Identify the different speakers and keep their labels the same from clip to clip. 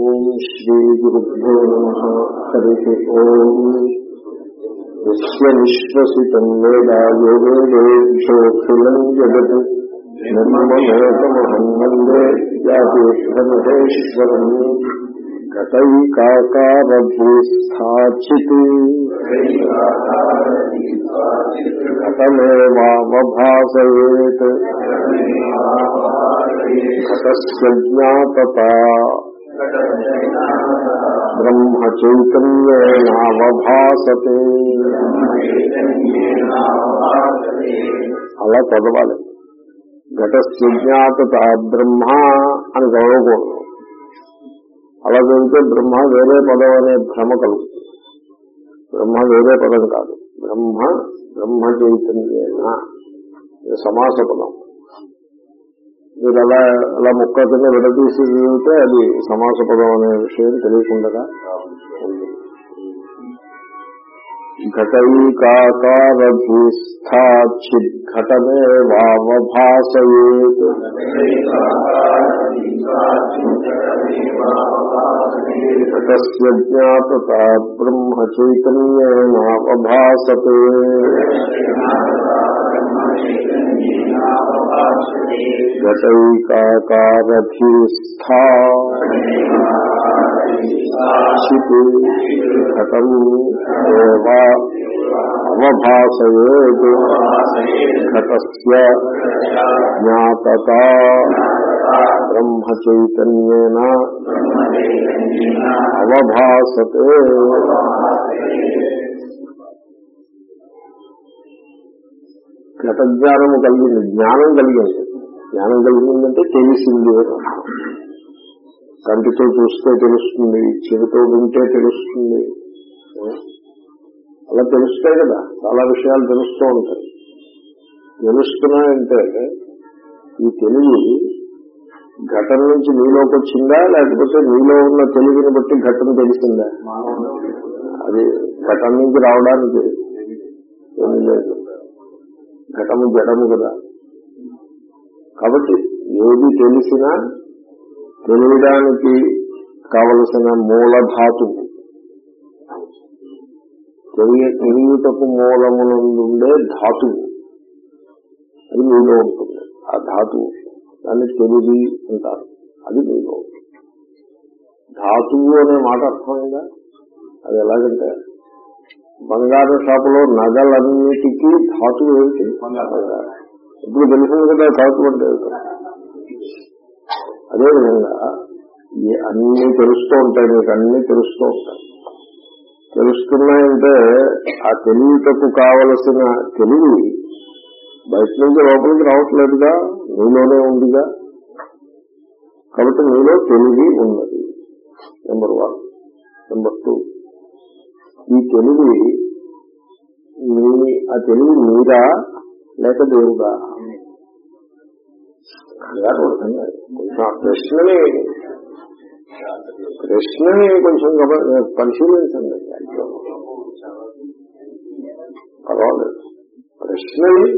Speaker 1: ఓం శ్రీ గురుభ్యో నమ హరి ఓం యస్య విశ్వసితం వేద యోగేషోఖిలం జగత్ నిర్మమేకమహం వందే జాతీశ్వరం ఘటైకాకారభూస్థాచిత్ ఘటమేవావభాసయేత్ ఘటస్య జ్ఞాతత బ్రహ్మచైతన్యేనావభాసతే. అలా చదవాలి. ఘటస్య జ్ఞాత బ్రహ్మ అని చదవకూడదు. అలా చదివితే బ్రహ్మ వేరే పదం అనే భ్రమ కలుగుతుంది. బ్రహ్మ వేరే పదం కాదు. బ్రహ్మ బ్రహ్మ చైతన్యేన సమాస పదం. మీరు అలా అలా ముక్క కింద విడదీసి చదివితే అది సమాస పదం అనే విషయం తెలియకుండా ఉంది ఘటైకాకారభూస్థాచిద్ఘటమే వావభాసయేత్ ఘటస్య జ్ఞాతత బ్రహ్మ చైతన్యేనావభాసతే ఘటైకాకారధీస్థా చిత్ ఘటం ఏవా అవభాసయేత్ ఘటస్య జ్ఞాతత బ్రహ్మ చైతన్యేన అవభాసతే ఘట జ్ఞానము కలిగింది జ్ఞానం కలిగింది. జ్ఞానం కలిగిందంటే తెలిసింది. కంటితో చూస్తే తెలుస్తుంది చెవితో వింటే తెలుస్తుంది. అలా తెలుస్తాయి కదా చాలా విషయాలు తెలుస్తూ ఉంటాయి. తెలుస్తున్నాయంటే ఈ తెలివి ఘటన నుంచి నీలోకి వచ్చిందా లేకపోతే నీలో ఉన్న తెలివిని బట్టి ఘటన తెలిసిందా? అది ఘటన నుంచి రావడానికి ఏమీ లేదు. ఘటము జడము కదా. కాబట్టి ఏది తెలిసినా తెలియడానికి కావలసిన మూలధాతువు తెలియ తెలియటకు మూలమునందుండే ధాతువు. అది మీలో ఉంటుంది. ఆ ధాతువు. దాన్ని తెలివి అంటారు. అది మీలో ఉంటుంది. ధాతువు అనే మాట అర్థమైందా? అది ఎలాగంటే బంగారు షాపులో నగలన్నిటికీ ధాతువు ఏమిటి? బంగారం. ఇప్పుడు తెలిసింది కదా ధాతువు అంటే. అదేవిధంగా అన్ని తెలుస్తూ ఉంటాయి మీకు అన్ని తెలుస్తూ ఉంటాయి. తెలుస్తున్నాయంటే ఆ తెలివిటకు కావలసిన తెలివి బయట నుంచి లోపలికి రావట్లేదుగా నీలోనే ఉందిగా. కాబట్టి నీలో తెలివి ఉన్నది నెంబర్ వన్ నెంబర్ టూ ఈ తెలివి మీ ఆ తెలివి మీరా లేక దేవుడా? ప్రశ్నని ప్రశ్నని కొంచెం పరిశీలించండి. పర్వాలేదు. ప్రశ్నని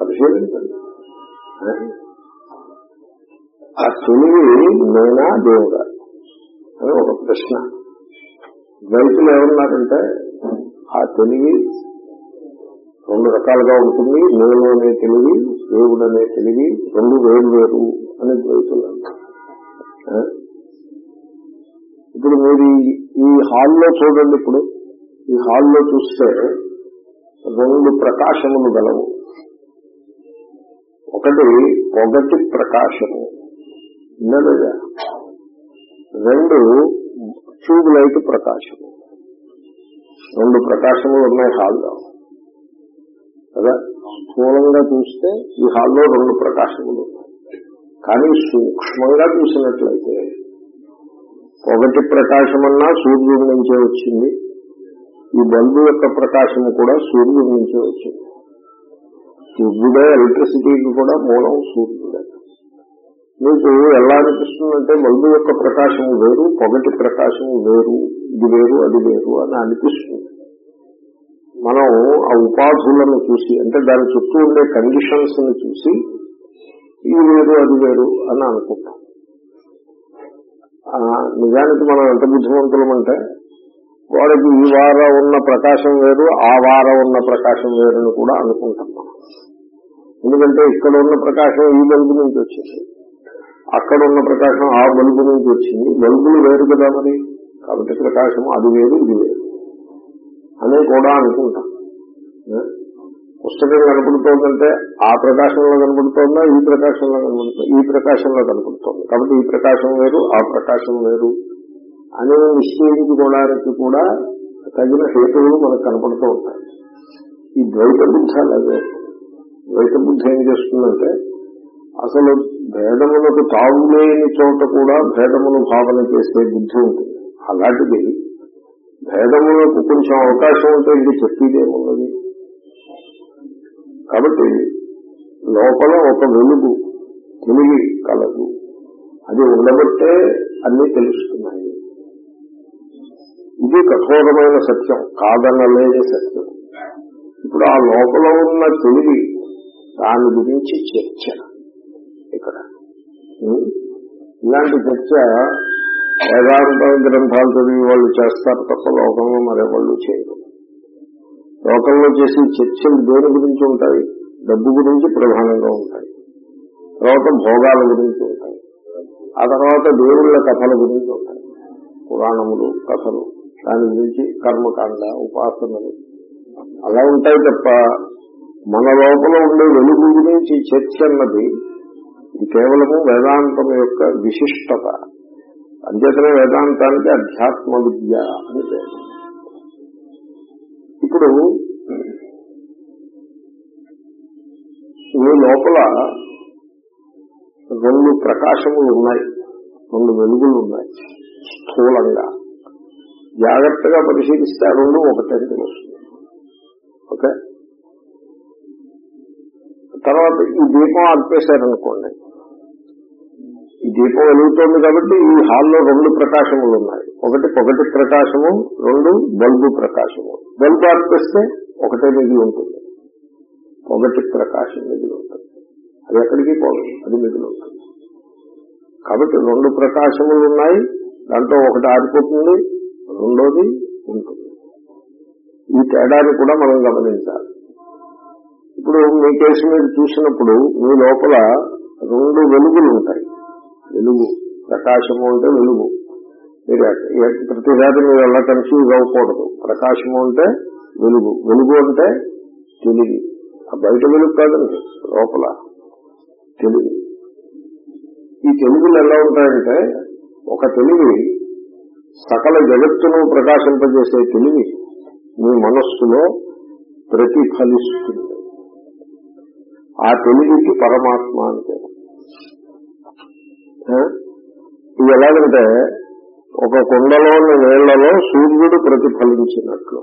Speaker 1: పరిశీలించండి. ఆ తెలివి నేనా దేవుడా? అని ఒక ప్రశ్న. ద్వైతులు ఏమన్నారంటే ఆ తెలివి రెండు రకాలుగా ఉంటుంది. నేను అనే తెలివి దేవుడు అనే తెలివి రెండు వేరు వేరు అని ద్వైతులు ఇప్పుడు మీరు ఈ- ఈ హాల్లో చూడండి ఇప్పుడు. ఈ హాల్లో చూస్తే రెండు ప్రకాశములు గలవు. ఒకటి పొగటి ప్రకాశము ఉన్నదా రెండు ట్యూబ్ లైట్ ప్రకాశము. రెండు ప్రకాశములు ఉన్నాయి హాల్లో. కదా? స్థూలంగా చూస్తే ఈ హాల్లో రెండు ప్రకాశములు ఉన్నాయి. కానీ సూక్ష్మంగా చూసినట్లయితే ఒకటి ప్రకాశమన్నా సూర్యుడి నుంచే వచ్చింది. ఈ బల్బు యొక్క ప్రకాశము కూడా సూర్యుడి నుంచే వచ్చింది. సూర్యుడే ఎలక్ట్రిసిటీకి కూడా మూలం సూర్యుడే. మీకు ఎలా అనిపిస్తుందంటే బల్బు యొక్క ప్రకాశము వేరు పొగటి ప్రకాశము వేరు ఇది వేరు అది వేరు అని అనిపిస్తుంది. మనం ఆ ఉపాధులను చూసి అంటే దాని చుట్టూ ఉండే కండిషన్స్ని చూసి ఇది వేరు అది వేరు అని అనుకుంటాం. నిజానికి మనం ఎంత బుద్ధిమంతులమంటే వాడికి ఈ వారం ఉన్న ప్రకాశం వేరు ఆ వారం ఉన్న ప్రకాశం వేరు అని కూడా అనుకుంటాం మనం. ఎందుకంటే ఇక్కడ ఉన్న ప్రకాశం ఈ బల్బు నుంచి వచ్చింది అక్కడ ఉన్న ప్రకాశం ఆ బల్బు నుంచి వచ్చింది. బల్బులు వేరు కదా మరి? కాబట్టి ప్రకాశం అది వేరు ఇది వేరు. అని కూడా అనుకుంటాం. పుస్తకం కనపడుతోందంటే ఆ ప్రకాశంలో కనపడుతోందా ఈ ప్రకాశంలో కనపడుతుంది? ఈ ప్రకాశంలో కనపడుతోంది. కాబట్టి ఈ ప్రకాశం వేరు ఆ ప్రకాశం వేరు అనే నిశ్చయించుకోవడానికి కూడా తగిన హేతువులు మనకు కనపడుతూ ఉంటాయి. ఈ ద్వైత బుద్ధి అలాగే. ద్వైత బుద్ధి ఏం చేస్తుందంటే అసలు భేదములకు తావులేని చోట కూడా భేదమును భావన చేసే బుద్ధి ఉంటుంది. అలాంటిది భేదములకు కొంచెం అవకాశం ఉంటే ఇది చెప్పేదేమున్నది కాబట్టి లోపల ఒక వెలుగు తెలివి కలదు. అది ఉండబట్టే అన్ని తెలుస్తున్నాయి. ఇది కఠోరమైన సత్యం కాదనలేని సత్యం. ఇప్పుడు ఆ లోపల ఉన్న తెలివి దాని గురించి చర్చ. ఇక్కడ. ఇలాంటి చర్చ వేదాంత గ్రంథాలు చదివి వాళ్ళు చేస్తారు తప్ప లోకంలో మరెవాళ్ళు చేయరు. లోకంలో చేసే చర్చలు దేని గురించి ఉంటాయి? డబ్బు గురించి ప్రధానంగా ఉంటాయి. తర్వాత భోగాల గురించి ఉంటాయి. ఆ తర్వాత దేవుళ్ళ కథల గురించి ఉంటాయి. పురాణములు కథలు. దాని గురించి కర్మకాండ ఉపాసనలు. అలా ఉంటాయి తప్ప మన లోపల ఉండే వెలుగు గురించి చర్చ అన్నది ఇది కేవలము వేదాంతం యొక్క విశిష్టత. అంచేతనే వేదాంతానికి అధ్యాత్మ విద్య అని పేరు. ఇప్పుడు మీ లోపల రెండు ప్రకాశములు ఉన్నాయి. రెండు వెలుగులు ఉన్నాయి. స్థూలంగా. జాగ్రత్తగా పరిశీలిస్తే ఆ రెండు ఒకటే వస్తుంది ఓకే? తర్వాత ఈ దీపం ఆర్పేశారనుకోండి. ఈ దీపం వెలుగుతోంది కాబట్టి ఈ హాల్లో రెండు ప్రకాశములు ఉన్నాయి. ఒకటి పొగటి ప్రకాశము రెండు బల్బు ప్రకాశము. బల్బు ఆర్పిస్తే ఒకటే మిగిలి ఉంటుంది. పొగటి ప్రకాశం మిగిలి ఉంటుంది. అది ఎక్కడికి పోదు అది మిగిలి ఉంటుంది. కాబట్టి రెండు ప్రకాశములు ఉన్నాయి దాంట్లో ఒకటి ఆరిపోతుంది రెండోది ఉంటుంది. ఈ తేడాన్ని కూడా మనం గమనించాలి. ఇప్పుడు మీ కేసు మీరు చూసినప్పుడు మీ లోపల రెండు వెలుగులు ఉంటాయి. వెలుగు. ప్రకాశము అంటే వెలుగు. మీరు ఎ- మీరు ఎలా కన్ఫ్యూజ్ అవ్వకూడదు. ప్రకాశము అంటే వెలుగు. వెలుగు అంటే తెలివి. ఆ బయట వెలుగు కాదండి లోపల తెలివి. ఈ తెలుగులు ఎలా ఉంటాయంటే ఒక తెలివి సకల జగత్తును ప్రకాశింపజేసే తెలివి మీ మనస్సులో ప్రతిఫలిస్తుంది. ఆ తెలివికి పరమాత్మ అని పేరు. ఇది ఎలాగంటే ఒక కుండలోని నీళ్ళలో సూర్యుడు ప్రతిఫలించినట్లు.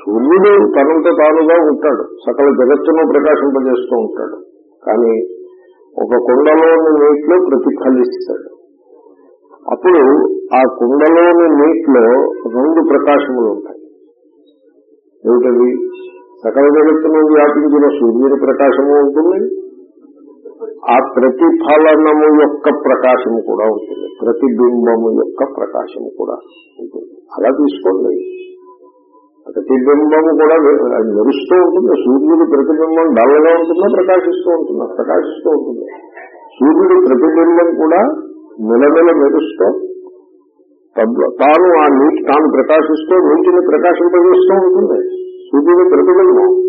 Speaker 1: సూర్యుడు తనంత తానుగా ఉంటాడు. సకల జగత్తును ప్రకాశింపజేస్తూ ఉంటాడు. కానీ ఒక కుండలోని నీటిలో ప్రతిఫలిస్తాడు. అప్పుడు ఆ కుండలోని నీటిలో రెండు ప్రకాశములు ఉంటాయి. ఏమిటది సకల జగత్తును వ్యాపించిన సూర్యుని ప్రకాశము ఉంటుంది ఆ ప్రతిఫలనము యొక్క ప్రకాశం కూడా ఉంటుంది. ప్రతిబింబము యొక్క ప్రకాశం కూడా ఉంటుంది. అలా తీసుకోండి. ప్రతిబింబము కూడా మెరుస్తూ ఉంటుంది. సూర్యుడి ప్రతిబింబం డల్లగా ఉంటుందా? ప్రకాశిస్తూ ఉంటుందా? ప్రకాశిస్తూ ఉంటుంది. సూర్యుడి ప్రతిబింబం కూడా నిలనిల మెరుస్తూ తాను ఆ నీటి తాను ప్రకాశిస్తూ నీటిని ప్రకాశింపజేస్తూ ఉంటుంది. సూర్యుడి ప్రతిబింబం.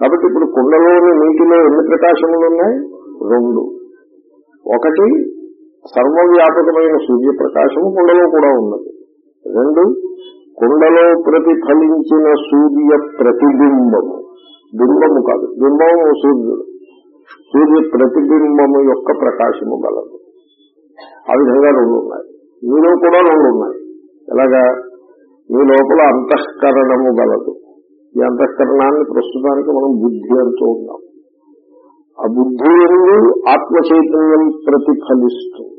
Speaker 1: కాబట్టి ఇప్పుడు కుండలోని నీటిలో ఎన్ని ప్రకాశములు ఉన్నాయి రెండు. ఒకటి సర్వవ్యాపకమైన సూర్యప్రకాశము కుండలో కూడా ఉన్నది. రెండు కుండలో ప్రతిఫలించిన సూర్య ప్రతిబింబము. బింబము కాదు బింబము సూర్యుడు. సూర్య ప్రతిబింబము యొక్క ప్రకాశము గలదు. ఆ విధంగా రెండు ఉన్నాయి మీలో కూడా రెండు ఉన్నాయి ఎలాగా? మీ లోపల అంతఃకరణము గలదు. ఈ అంతఃకరణాన్ని ప్రస్తుతానికి మనం బుద్ధి అంటూ ఉన్నాం. ఆ బుద్ధి ఎందు ఆత్మ చైతన్యం ప్రతిఫలిస్తుంది.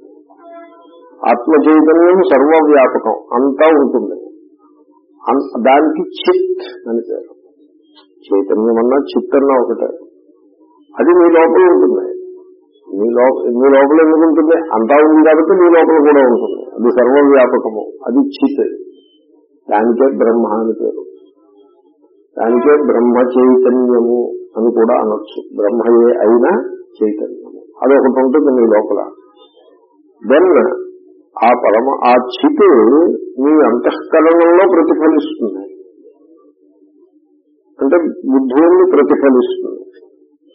Speaker 1: ఆత్మ చైతన్యం సర్వవ్యాపకం అంతా ఉంటుంది. దానికి చిత్ అని పేరు. చైతన్యం అన్నా చిత్ అన్నా ఒకటే. అది మీ లోపల ఉంటుంది. మీ లోపల మీ లోపల ఎందుకు ఉంటుంది? అంతా ఉంది కాబట్టి మీ లోపల కూడా ఉంటుంది. అది సర్వవ్యాపకము. అది చిత్. దానికే బ్రహ్మ అని పేరు. దానికే బ్రహ్మ చైతన్యము అని కూడా అనొచ్చు. బ్రహ్మయే అయినా చైతన్యము. అదొకటి ఉంటుంది మీ లోపల. దెన్ ఆ పరమ ఆ చిత్ మీ అంతఃకరణంలో ప్రతిఫలిస్తుంది. అంటే బుద్ధువుని ప్రతిఫలిస్తుంది.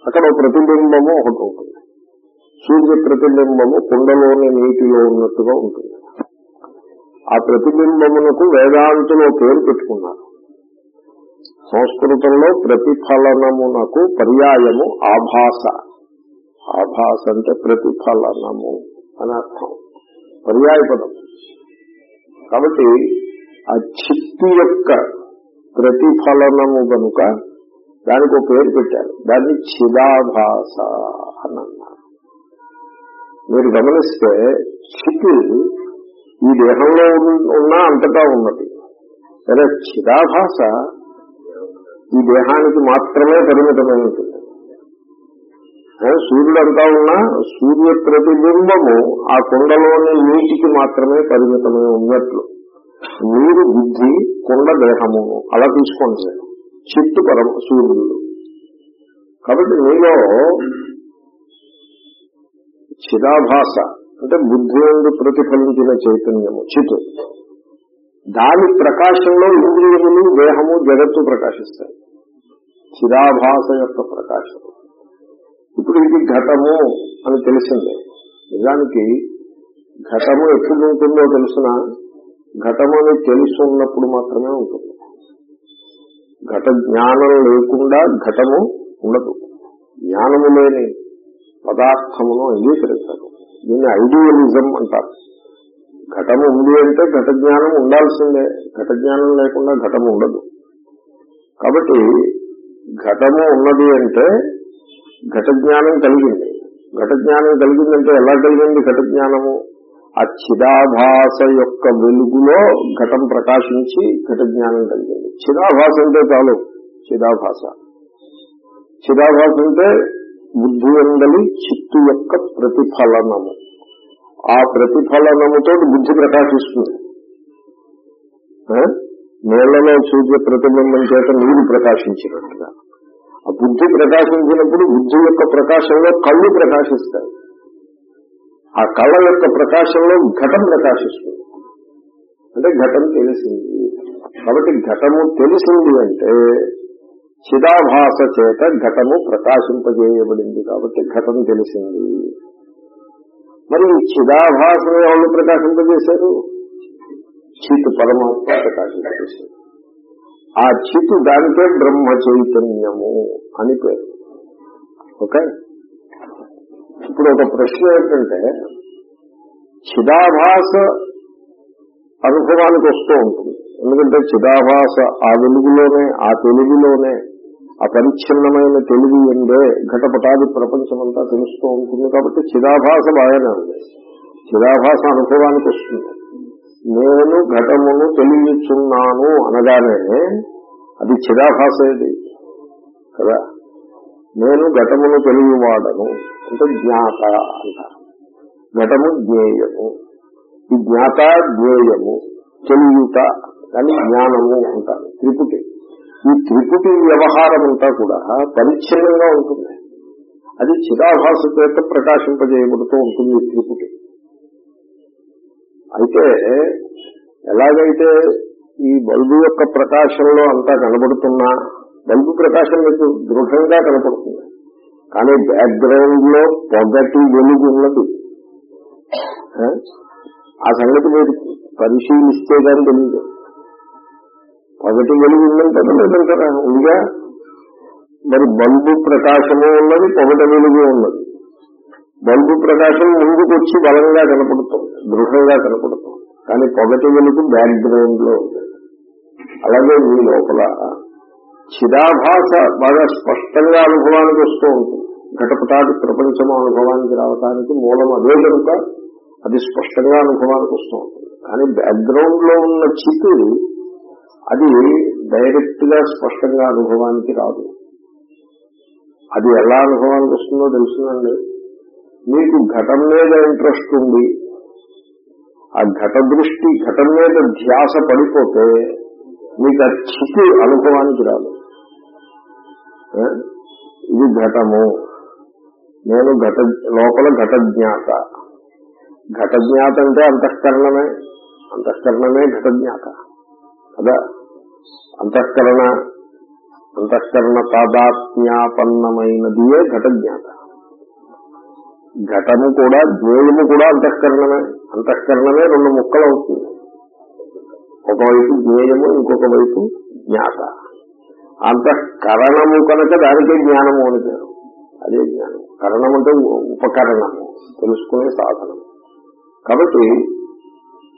Speaker 1: అక్కడ ప్రతిబింబము ఒకటి ఉంటుంది. సూర్య ప్రతిబింబము కుండలోని నీటిలో ఉన్నట్టుగా ఉంటుంది. ఆ ప్రతిబింబమునకు వేదాంతులో పేరు పెట్టుకున్నారు. సంస్కృతంలో ప్రతిఫలనమునకు పర్యాయము ఆభాస. ఆభాస అంటే ప్రతిఫలనము అని అర్థం. పర్యాయ పదం. కాబట్టి ఆ చిత్తి యొక్క ప్రతిఫలనము కనుక దానికి ఒక పేరు పెట్టారు. దాన్ని చిదాభాస అని అన్నారు మీరు గమనిస్తే చితి ఈ దేహంలో ఉన్న- ఉన్నా అంతటా ఉన్నది. సరే చిదాభాష ఈ దేహానికి మాత్రమే పరిమితమై ఉంటుంది సూర్యుడు అంతా ఉన్నా సూర్య ప్రతిబింబము ఆ కుండలోని నీటికి మాత్రమే పరిమితమై ఉన్నట్లు. నీరు బుద్ధి కుండ దేహము. అలా తీసుకోండి. చిట్టు పరమ సూర్యుడు. కాబట్టి నీలో చిరాభాష అంటే బుద్ధి నుండి ప్రతిఫలించిన చైతన్యము చిట్టు దాని ప్రకాశంలో ఇంద్రియములు దేహము జగత్తు ప్రకాశిస్తాయి. చిదాభాస యొక్క ప్రకాశం. ఇప్పుడు ఇది ఘటము అని తెలిసిందే. నిజానికి ఘటము ఎప్పుడు ఉంటుందో తెలిసిన? ఘటము అని తెలుసు ఉన్నప్పుడు మాత్రమే ఉంటుంది. ఘట జ్ఞానం లేకుండా ఘటము ఉండదు. జ్ఞానము లేని పదార్థమును అంగీకరిస్తారు. దీన్ని ఐడియలిజం అంటారు. ఘటము ఉంది అంటే ఘట జ్ఞానం ఉండాల్సిందే. ఘట జ్ఞానం లేకుండా ఘటము ఉండదు. కాబట్టి ఘటము ఉన్నది అంటే ఘట జ్ఞానం కలిగింది. ఘట జ్ఞానం కలిగిందంటే ఎలా కలిగింది ఘట జ్ఞానము ఆ చిరాభాష యొక్క వెలుగులో ఘటం ప్రకాశించి ఘట జ్ఞానం కలిగింది. చిరాభాష అంటే చాలు చిరాభాష చిరాభాష అంటే బుద్ధి ఎందలి చిత్తు యొక్క ప్రతిఫలనము. ఆ ప్రతిఫలనముతో బుద్ధి ప్రకాశిస్తుంది. ఆ? నీళ్ళలో సూర్య ప్రతిబింబం చేత నీరు ప్రకాశించినట్టుగా. ఆ బుద్ధి ప్రకాశించినప్పుడు బుద్ధి యొక్క ప్రకాశంలో కళ్ళు ప్రకాశిస్తాయి. ఆ కళ్ళ యొక్క ప్రకాశంలో ఘటం ప్రకాశిస్తుంది. అంటే ఘటం తెలిసింది. కాబట్టి ఘటము తెలిసింది అంటే చిదాభాస చేత ఘటము ప్రకాశింపజేయబడింది కాబట్టి ఘటం తెలిసింది. మరి ఈ చిదాభాసను ఎవరు ప్రకాశింపజేశారు? చిత్ పరమాత్మ ప్రకాశింపజేశారు. ఆ చిత్ దానికే బ్రహ్మ చైతన్యము అని పేరు. ఓకే? ఇప్పుడు ఒక ప్రశ్న ఏంటంటే చిదాభాస అనుభవానికి వస్తూ ఉంటుంది. ఎందుకంటే చిదాభాస ఆ వెలుగులోనే ఆ తెలుగులోనే అపరిచ్ఛిన్నమైన తెలివి ఎందే ఘటపటాది ప్రపంచమంతా తెలుస్తూ ఉంటుంది కాబట్టి చిరాభాష బాగానే ఉంది చిరాభాష అనుభవానికి వస్తుంది. నేను ఘటమును తెలియచున్నాను అనగానే అది చిదాభాసేది కదా? నేను ఘటమును తెలియవాడను. అంటే జ్ఞాత అంటారు ఘటము జ్ఞేయము. ఈ జ్ఞాత జ్ఞేయము తెలియట అని జ్ఞానము అంటారు. త్రిపుటి. ఈ త్రిపుటి వ్యవహారం అంతా కూడా పరిచ్ఛిన్నంగా ఉంటుంది. అది చిదాభాస చేత ప్రకాశింపజేయబడుతూ ఉంటుంది ఈ త్రిపుటి. అయితే ఎలాగైతే ఈ బల్బు యొక్క ప్రకాశంలో అంతా కనబడుతున్నా బల్బు ప్రకాశం మీకు దృఢంగా కనపడుతుంది. కానీ బ్యాక్గ్రౌండ్లో పొగటి వెలుగు ఉన్నది. ఆ? ఆ సంగతి మీరు పరిశీలిస్తే కానీ తెలియదు. పొగటి వెలుగు ఉందంటారా లేదంటారా ఉందా? మరి బల్బు ప్రకాశము ఉన్నది పొగటి వెలుగు ఉన్నది. బల్బు ప్రకాశం ముందుకొచ్చి బలంగా కనపడుతుంది దృఢంగా కనపడుతుంది. కానీ పొగటి వెలుగు బ్యాక్గ్రౌండ్లో ఉంది. అలాగే మీ లోపల చిరాభాష బాగా స్పష్టంగా అనుభవానికి వస్తూ ఉంటుంది. ఘటపటాది ప్రపంచం అనుభవానికి రావటానికి మూలం అదే కనుక అది స్పష్టంగా అనుభవానికి వస్తూ ఉంటుంది. కానీ బ్యాక్గ్రౌండ్లో ఉన్న చితి అది డైరెక్ట్గా స్పష్టంగా అనుభవానికి రాదు. అది ఎలా అనుభవానికి వస్తుందో తెలుసునండి. మీకు ఘటం మీద ఇంట్రెస్ట్ ఉంది. ఆ ఘట దృష్టి ఘటం మీద ధ్యాస పడిపోతే మీకు ఆ చితి అనుభవానికి రాదు. ఏ? ఇది ఘటము. నేను ఘట లోపల ఘట జ్ఞాత. ఘట జ్ఞాత అంటే అంతఃకరణమే. అంతఃకరణమే ఘట జ్ఞాత. కదా? అంతఃకరణ అంతఃకరణ తాదాత్మ్యాపన్నమైనదియే ఘట జ్ఞాత ఘటము కూడా జ్ఞేయము కూడా అంతఃకరణమే. అంతఃకరణమే రెండు ముక్కలు అవుతుంది ఒకవైపు జ్ఞేయము ఇంకొక వైపు జ్ఞాత. అంతఃకరణము కనుక దానికే జ్ఞానము అని పేరు. అదే జ్ఞానం. కరణం అంటే ఉపకరణము. తెలుసుకునే సాధనం. కాబట్టి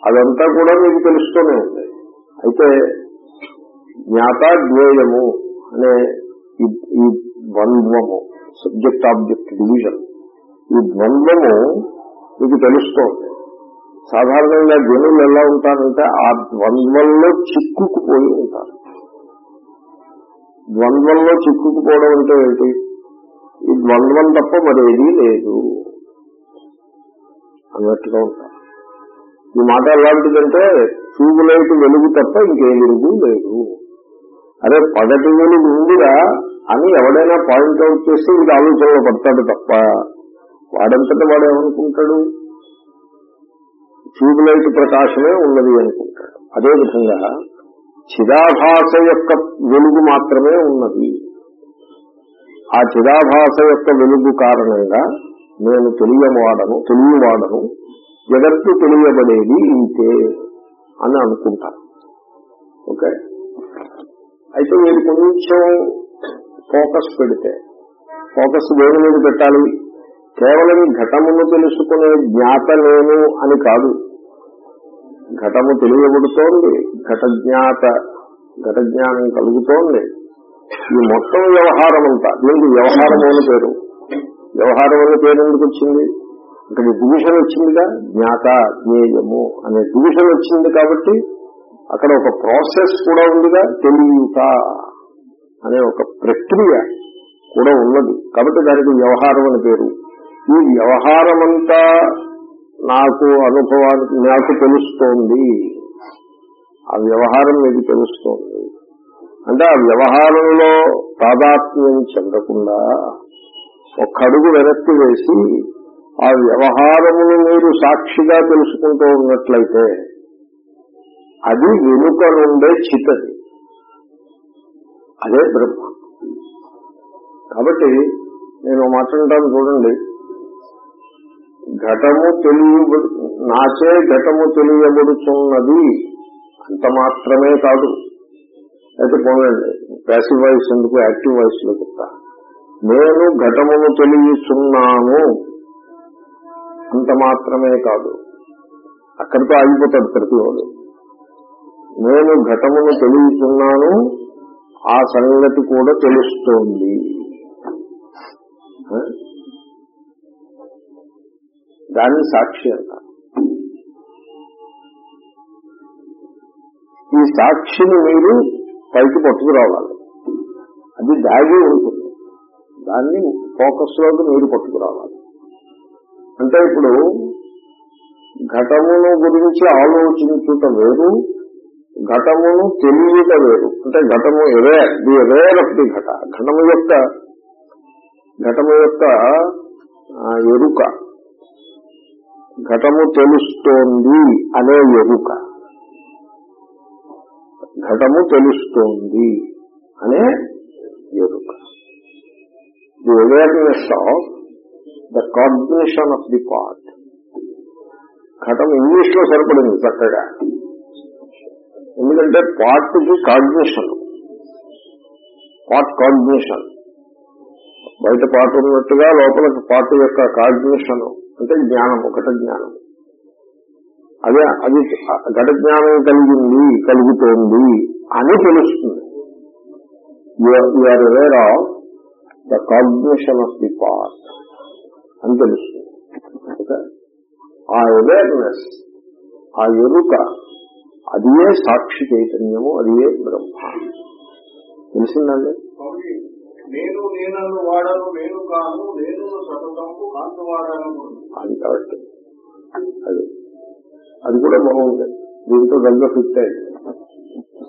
Speaker 1: అదంతా కూడా మీకు తెలుస్తూనే ఉంది అయితే జ్ఞాత జ్ఞేయము అనే ఈ- ద్వంద్వము సబ్జెక్ట్ ఆబ్జెక్ట్ డివిజన్ ఈ ద్వంద్వము మీకు తెలుస్తోంది. సాధారణంగా జనులు ఎలా ఉంటారంటే ఆ ద్వంద్వంలో చిక్కుకుపోయి ఉంటారు. ద్వంద్వంలో చిక్కుకుపోవడం అంటే ఏంటి? ఈ ద్వంద్వం తప్ప మరేదీ లేదు అన్నట్టుగా ఉంటారు. ఈ మాట ఎలాంటిదంటే ట్యూబ్ లైట్ వెలుగు తప్ప ఇంకే వెలుగు లేదు. అదే పగటి వెలుగు ఉందిరా అని ఎవడైనా పాయింట్ అవుట్ చేస్తే వీడు ఆలోచనలో పడతాడు తప్ప వాడంతటా వాడు ఏమనుకుంటాడు? ట్యూబ్లైట్ ప్రకాశమే ఉన్నది అనుకుంటాడు. అదేవిధంగా చిరాభాష యొక్క వెలుగు మాత్రమే ఉన్నది. ఆ చిరాభాష యొక్క వెలుగు కారణంగా నేను తెలియవాడను తెలియవాడను జగత్తు తెలియబడేది ఇంతే అని అనుకుంటాను. ఓకే? అయితే మీరు కొంచెం ఫోకస్ పెడితే ఫోకస్ దేని మీద పెట్టాలి. కేవలం ఘటమును తెలుసుకునే జ్ఞాత నేను అని కాదు. ఘటము తెలియబడుతోంది ఘట జ్ఞాత ఘట జ్ఞానం కలుగుతోంది. ఈ మొత్తం వ్యవహారం అంతా దీనికి వ్యవహారం అని పేరు. వ్యవహారం అనే పేరు ఎందుకు వచ్చింది? ఇక్కడ డివిజన్ వచ్చిందిగా జ్ఞాత జ్ఞేయము అనే డివిజన్ వచ్చింది కాబట్టి అక్కడ ఒక ప్రాసెస్ కూడా ఉందిగా తెలియట అనే ఒక ప్రక్రియ కూడా ఉన్నది. కాబట్టి దానికి వ్యవహారం అని పేరు. ఈ వ్యవహారం అంతా నాకు అనుభవానికి నాకు తెలుస్తోంది. ఆ వ్యవహారం మీకు తెలుస్తోంది. అంటే ఆ వ్యవహారంలో తాదాత్మ్యం చెందకుండా ఒక అడుగు వెనక్కి వేసి ఆ వ్యవహారమును మీరు సాక్షిగా తెలుసుకుంటూ ఉన్నట్లయితే అది వెనుక నుండే చిత్తది అదే బ్రహ్మ. కాబట్టి నేను మాట్లాడటాను చూడండి. ఘటము తెలియబడు నాచే ఘటము తెలియబడుతున్నది అంత మాత్రమే కాదు. అయితే పోనండి ప్యాసివ్ వాయిస్ ఎందుకు? యాక్టివ్ వాయిస్లో చెప్తా. నేను ఘటమును తెలియచున్నాను. అంత మాత్రమే కాదు. అక్కడితో ఆగిపోతాడు ప్రతివాడు. నేను ఘటమును తెలియచున్నాను ఆ సంగతి కూడా తెలుస్తోంది. దాన్ని సాక్షి అంటారు. ఈ సాక్షిని మీరు పైకి పట్టుకురావాలి. అది దాగి ఉంటుంది. దాన్ని ఫోకస్లోకి మీరు పట్టుకురావాలి. అంటే ఇప్పుడు ఘటమును గురించి ఆలోచించుట వేరు ఘటమును తెలియట వేరు. అంటే ఘటము aware the aware of the ఘట. ఘటము యొక్క ఘటము యొక్క ఎరుక. ఘటము తెలుస్తోంది అనే ఎరుక. ఘటము తెలుస్తోంది అనే ఎరుక. The awareness of the cognition of the pot ఘటం ఇంగ్లీష్లో సరిపడింది చక్కగా. ఎందుకంటే పార్ట్కి కాగ్నిషన్ పార్ట్ కాగ్నిషన్ బయట పాట ఉన్నట్టుగా లోపల పాట యొక్క కాగ్నిషన్ అంటే జ్ఞానం ఒకట జ్ఞానం. అదే అది ఘట జ్ఞానం కలిగింది కలుగుతోంది అని తెలుస్తుంది. You're aware of the cognition of the pot అని తెలుస్తుంది. ఆ అవేర్నెస్ ఆ ఎరుక అదియే సాక్షి చైతన్యము అదియే బ్రహ్మ. తెలిసిందండి?
Speaker 2: నేను నేనను వాడను నేను కాను నేను సతతంపు కాంతి వాడను.
Speaker 1: అది కాబట్టి అది అది కూడా బాగుంది. దీంతో దగ్గర ఫిట్ అయింది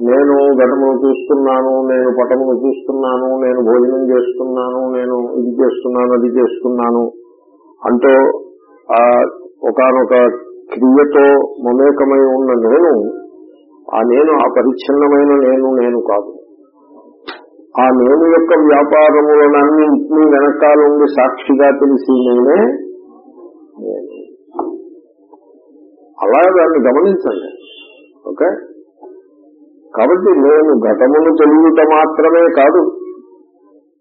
Speaker 1: నేను ఘటమును చూస్తున్నాను నేను పటమును చూస్తున్నాను నేను భోజనం చేస్తున్నాను నేను ఇది చేస్తున్నాను అది చేస్తున్నాను. అంటూ ఆ ఒకనొక క్రియతో మమేకమై ఉన్న నేను ఆ నేను ఆ పరిచ్ఛిన్నమైన నేను నేను కాదు. ఆ నేను యొక్క వ్యాపారములనన్నింటినీ వెనకాలండి సాక్షిగా తెలిసి నేనే నేను. అలా దాన్ని గమనించండి. ఓకే? కాబట్టి నేను ఘటమును తెలియట మాత్రమే కాదు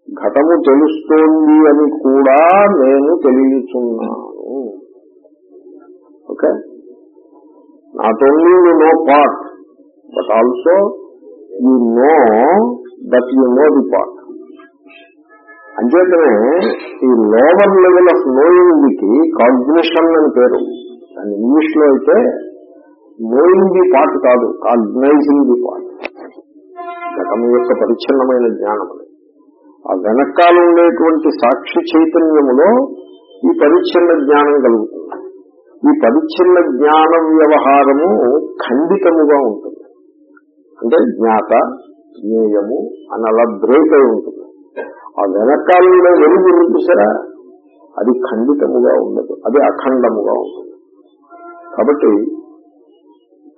Speaker 1: ఘటము తెలుస్తోంది అని కూడా నేను తెలియచున్నాను. Okay? Not only know part. But also you know that you know the part అంచేతనే ఈ లోవర్ లెవెల్ ఆఫ్ నోయింగ్కి కాగ్నిషన్ అని పేరు. దాని ఇంగ్లీష్లో అయితే నోయింగ్ ది పార్ట్ కాదు కాగ్నైజింగ్ ది పార్ట్ గతం యొక్క పరిచ్ఛిన్నమైన జ్ఞానం అది. ఆ వెనకాల ఉండేటువంటి సాక్షి చైతన్యములో ఈ పరిచ్ఛిన్న జ్ఞానం కలుగుతుంది. ఈ పరిచ్ఛిన్న జ్ఞానం వ్యవహారము ఖండితముగా ఉంటుంది. అంటే జ్ఞాత జ్ఞేయము అని అలా బ్రేక్ అయి ఉంటుంది. ఆ వెనకాలలో వెలుగు చూసారా అది ఖండితముగా ఉండదు. అది అఖండముగా ఉంటుంది. కాబట్టి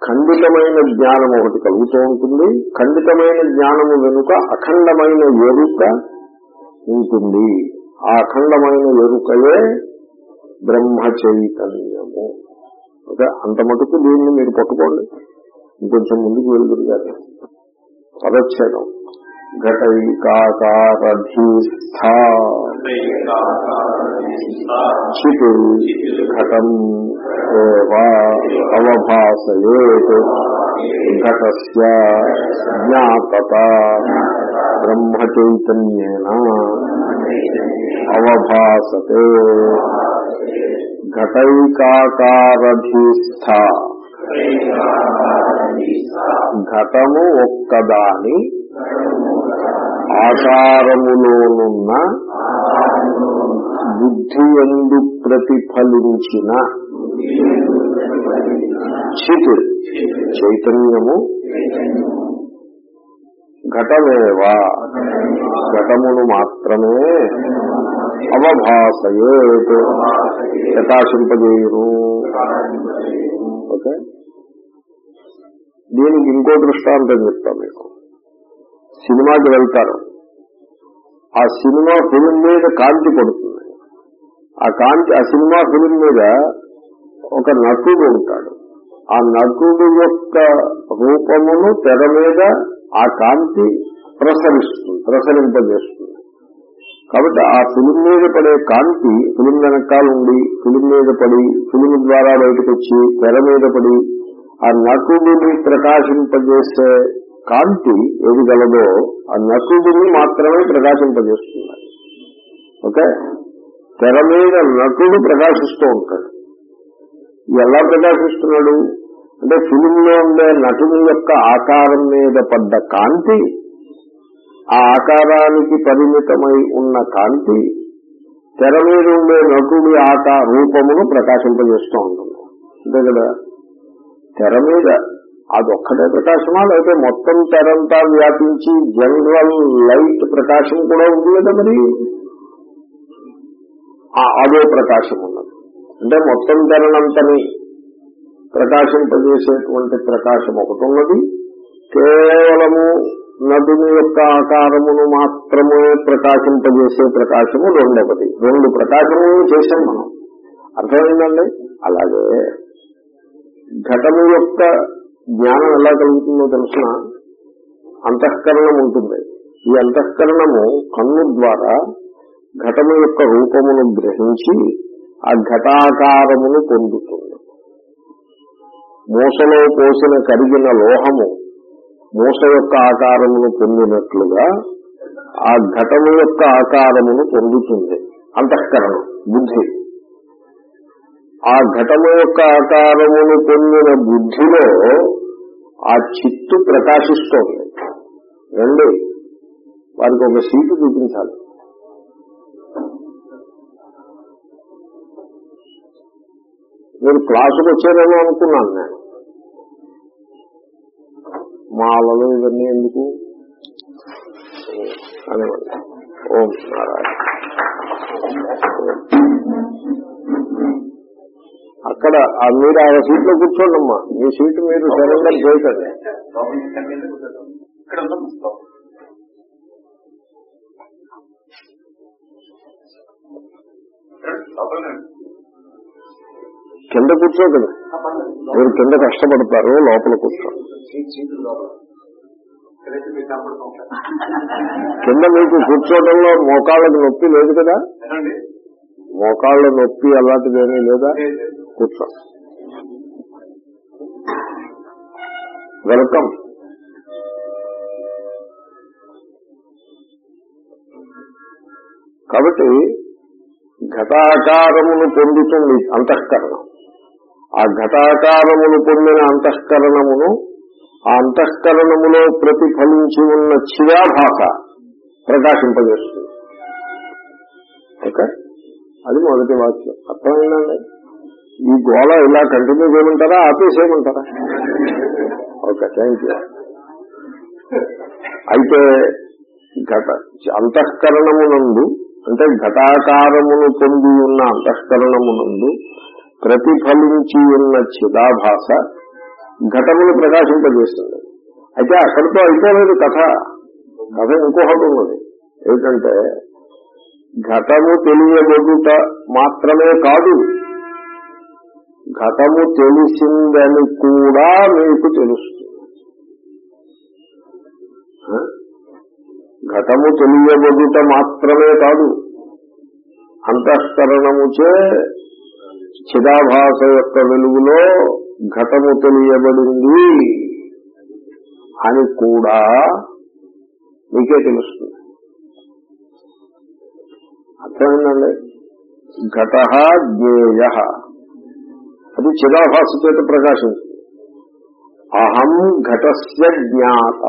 Speaker 1: ఖండితమైన జ్ఞానం ఒకటి కలుగుతూ ఉంటుంది. ఖండితమైన జ్ఞానము వెనుక అఖండమైన ఎరుక ఉంటుంది. ఆ అఖండమైన ఎరుకయే బ్రహ్మ చైతన్యము అంటే అంత మటుకు దీన్ని మీరు పట్టుకోండి. ఇంకొంచెం ముందుకు వెళ్తుంది గారు పదచ్ఛేదం ఘటైకాకారధీస్థ. చిత్ ఘటం ఏవా అవభాసయేత్ ఘటస్య జ్ఞాతత బ్రహ్మ అవభాసతే. ఘటైకాకారధీస్థ. ఘటము ఒక్కదాని ఆకారములోనున్న బుద్ధి ఎందు ప్రతిఫలించిన చిత్ చైతన్యము ఘటమేవా. ఘటమును మాత్రమే అవభాసయేత్. ప్రకాశింపజేయును ఓకే? దీనికి ఇంకో దృష్టాంతం చెప్తా మీకు. సినిమాకి వెళ్తారు ఆ సినిమా ఫిలిం మీద కాంతి పడుతుంది ఆ కాంతి ఆ సినిమా ఫిలిం మీద ఒక నటుడు ఉంటాడు. ఆ నటుడు యొక్క రూపమును తెర మీద ఆ కాంతి ప్రసరిస్తుంది ప్రసరింపజేస్తుంది. కాబట్టి ఆ ఫిలిం మీద పడే కాంతి ఫిలిం వెనకాల ఉండి ఫిలిం మీద పడి ఫిలిం ద్వారా బయటకు వచ్చి తెర మీద పడి ఆ నటుడిని ప్రకాశింపజేసే కాంతి ఏది గలదో ఆ నటుడిని మాత్రమే ప్రకాశింపజేస్తుంది ఓకే? తెర మీద నటుడు ప్రకాశిస్తూ ఉంటాడు. ఎలా ప్రకాశిస్తున్నాడు? అంటే ఫిలిం లో ఉండే నటుని యొక్క ఆకారం మీద పడ్డ కాంతి ఆ ఆకారానికి పరిమితమై ఉన్న కాంతి తెర మీద ఉండే నటుడి ఆకా రూపమును ప్రకాశింపజేస్తూ ఉంటుంది. అంతే కదా? తెర మీద. అదొక్కటే ప్రకాశమా లేకపోతే మొత్తం తెరంతా వ్యాపించి జనరల్ లైట్ ప్రకాశం కూడా ఉంది కదా మరి అదే ప్రకాశం ఉన్నది. అంటే మొత్తం తెరనంతని ప్రకాశింపజేసేటువంటి ప్రకాశం ఒకటి ఉన్నది. కేవలము నదుని యొక్క ఆకారమును మాత్రమే ప్రకాశింపజేసే ప్రకాశము రెండవది. రెండు ప్రకాశములు చేసాం మనం. అర్థమైందండి? అలాగే ఘటము యొక్క జ్ఞానం ఎలా కలుగుతుందో తెలిసిన అంతఃకరణం ఉంటుంది. ఈ అంతఃకరణము కన్ను ద్వారా ఘటము యొక్క రూపమును గ్రహించి ఆ ఘటాకారమును పొందుతుంది. మూసలో పోసిన కరిగిన లోహము మూస యొక్క ఆకారమును పొందినట్లుగా ఆ ఘటము యొక్క ఆకారమును పొందుతుంది అంతఃకరణం బుద్ధి. ఆ ఘటము యొక్క ఆకారమును పొందిన బుద్ధిలో ఆ చిత్తు ప్రకాశిస్తోంది. రండి వారికి ఒక సీటు చూపించాలి. మీరు క్లాసుకు వచ్చారేమో అనుకున్నాను నేను. మాలలు ఇవన్నీ ఎందుకు? అనివ్వండి ఓం నారాయణ. అక్కడ ఆ మీరు ఆ సీట్లో కూర్చోండమ్మా. మీ సీటు మీరు సరెండర్ చేయకండి. కింద కూర్చోకండి. మీరు కింద కష్టపడతారు లోపల కూర్చోండి.
Speaker 2: సీట్ సీట్ ఉంటారు
Speaker 1: కింద మీకు కూర్చోవడంలో మోకాళ్ళకి నొప్పి లేదు కదా? మోకాళ్ళ నొప్పి అలాంటిది ఏమీ లేదా.
Speaker 2: లేదు,
Speaker 1: కూర్చోండి వెల్కమ్. కాబట్టి ఘటాకారమును పొందుతుంది అంతఃకరణం. ఆ ఘటాకారమును పొందిన అంతఃకరణమును ఆ అంతఃకరణములో ప్రతిఫలించి ఉన్న చిరాభాష ప్రకాశింపజేస్తుంది. ఓకే? అది మొదటి వాక్యం. అర్థమైందండి? ఈ గోళ ఇలా కంటిన్యూ చేయమంటారా ఆపేసేయమంటారా ఓకే థ్యాంక్ యూ అయితే ఘట అంతఃకరణమునందు అంటే ఘటాకారమును పొంది ఉన్న అంతఃకరణమునందు ప్రతిఫలించి ఉన్న చిదాభాష ఘటమును ప్రకాశింపజేస్తుంది. అయితే అక్కడితో అయిపోలేదు కథ. కథ ఇంకొకటి ఉన్నది. ఏంటంటే ఘటము తెలియబడుట మాత్రమే కాదు ఘటము తెలిసిందని కూడా మీకు తెలుస్తుంది. ఘటము తెలియబడుట మాత్రమే కాదు అంతఃకరణముచే చిదాభాస యొక్క వెలుగులో ఘటము తెలియబడింది అని కూడా మీకే తెలుస్తుంది. అర్థమైందండి? ఘట జ్ఞేయ. అది చిదాభాస చేత ప్రకాశించింది అహం ఘటస్య జ్ఞాత.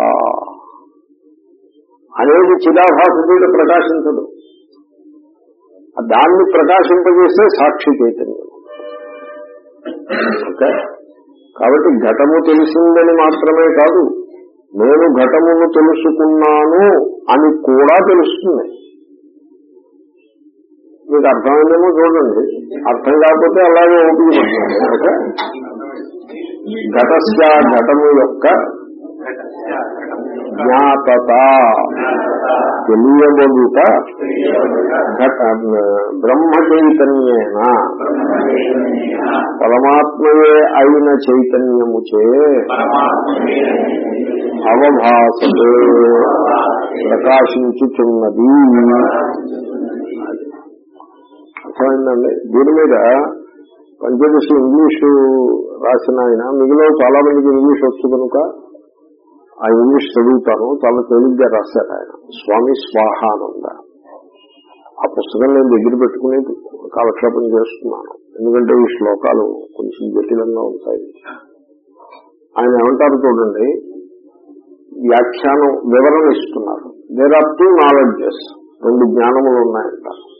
Speaker 1: అనేది చిదాభాస చేత ప్రకాశించదు. దాన్ని ప్రకాశింపజేస్తే సాక్షి చైతన్యం. ఓకే? కాబట్టి ఘటము తెలిసిందని మాత్రమే కాదు నేను ఘటమును తెలుసుకున్నాను అని కూడా తెలుస్తుంది. మీకు అర్థమైందేమో చూడండి. అర్థం కాకపోతే అలాగే ఓపిక ఘటస్యా ఘటము యొక్క జ్ఞాతత తెలియబడుట బ్రహ్మ చైతన్యేన పరమాత్మయే అయిన చైతన్యముచే అవభాసతే ప్రకాశించుచున్నది. అర్థమైందండి. దీని మీద పంచదశ ఇంగ్లీషు రాసిన ఆయన మిగిలిన చాలా మందికి ఇంగ్లీష్ వచ్చు కనుక ఆ ఇంగ్లీష్ చదువుతాను. చాలా తేలిగ్గా రాశారు ఆయన. స్వామి స్వాహానంద. ఆ పుస్తకం నేను దగ్గర పెట్టుకుని కాలక్షేపం చేస్తున్నాను. ఎందుకంటే ఈ శ్లోకాలు కొంచెం జటిలంగా ఉంటాయి. ఆయన ఏమంటారు చూడండి వ్యాఖ్యానం వివరణ ఇస్తున్నారు. దేర్ ఆర్ టూ నాలెడ్జెస్ రెండు జ్ఞానములు ఉన్నాయంట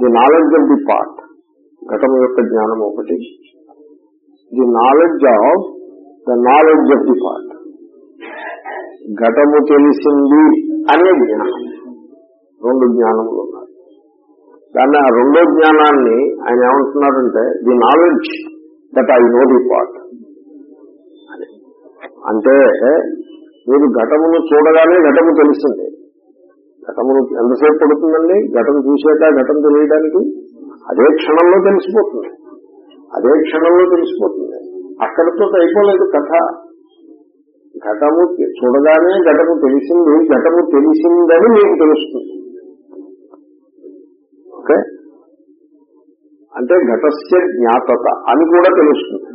Speaker 1: the knowledge of the pot ఘటం యొక్క జ్ఞానం ఒకటి the knowledge of the knowledge of the pot ఘటము తెలిసింది అనే జ్ఞానం రెండు జ్ఞానములు ఉన్నాయి దాన్ని ఆ రెండో జ్ఞానాన్ని ఆయన ఏమంటున్నారంటే the knowledge that I know the pot అంటే మీరు ఘటమును చూడగానే ఘటము తెలిసింది ఘటమును ఎంతసేపు పడుతుందండి? ఘటం చూసాక ఘటం తెలియడానికి? అదే క్షణంలో తెలిసిపోతుంది. అదే క్షణంలో తెలిసిపోతుంది. అక్కడితో అయిపోలేదు కథ. ఘటము చూడగానే ఘటము తెలిసింది ఘటము తెలిసిందని మీకు తెలుస్తుంది. ఓకే? అంటే ఘటస్య జ్ఞాతత అని కూడా తెలుస్తుంది.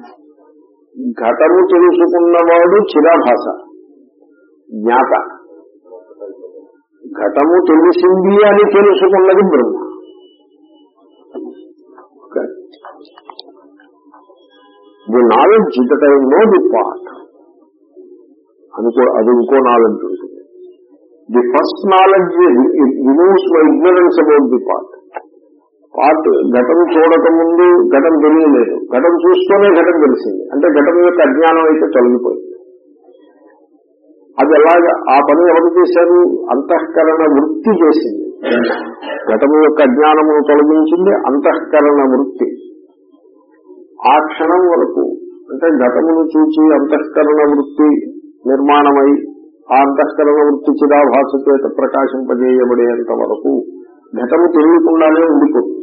Speaker 1: ఘటము తెలుసుకున్నవాడు చిరాభాష జ్ఞాత ఘటము తెలిసింది అని తెలుసుకున్నది బ్రహ్మ. The knowledge that I know the pot. అనుకో అది ఇంకో నాలెడ్జ్ ఉంటుంది. The first knowledge removes my ignorance about the pot. Pot ఘటన చూడక ముందు ఘటన తెలియలేదు. ఘటన చూస్తూనే ఘటన తెలిసింది. అంటే ఘటన యొక్క అజ్ఞానం అయితే తొలగిపోయింది. అది ఎలాగా? ఆ పని ఎవరు చేశారు? అంతఃకరణ వృత్తి చేసింది. గతము యొక్క అజ్ఞానమును తొలగించింది అంతఃకరణ వృత్తి. ఆ క్షణం వరకు అంటే ఘటమును చూచి అంతఃకరణ వృత్తి నిర్మాణమై ఆ అంతఃకరణ వృత్తి చిరాభాష చేత ప్రకాశింపజేయబడేంత వరకు ఘటము తెలియకుండానే ఉండిపోతుంది.